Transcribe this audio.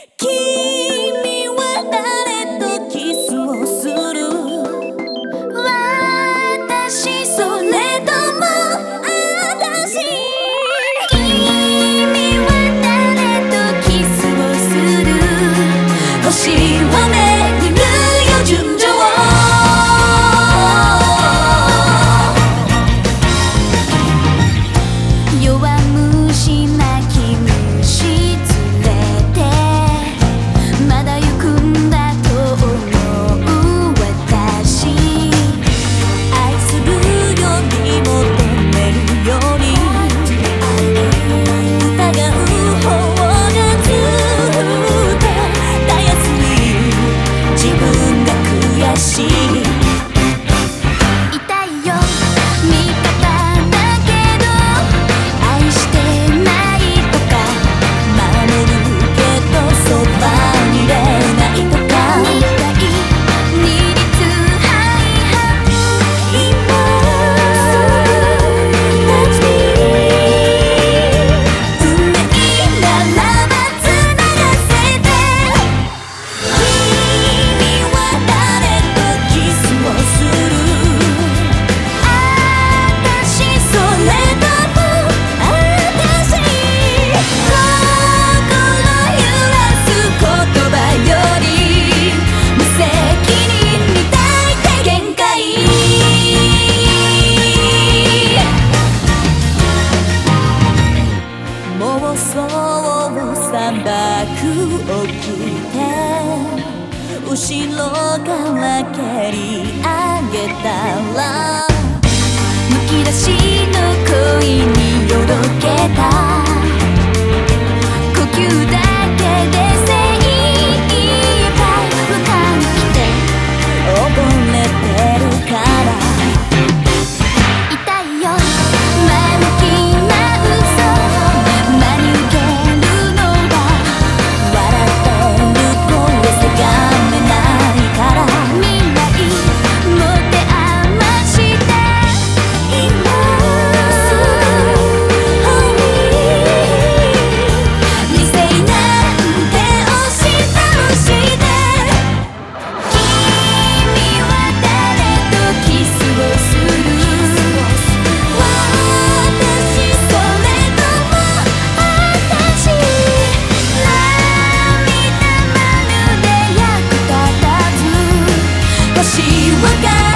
Keep 三拍起きて後ろから蹴り上げたら少しわかる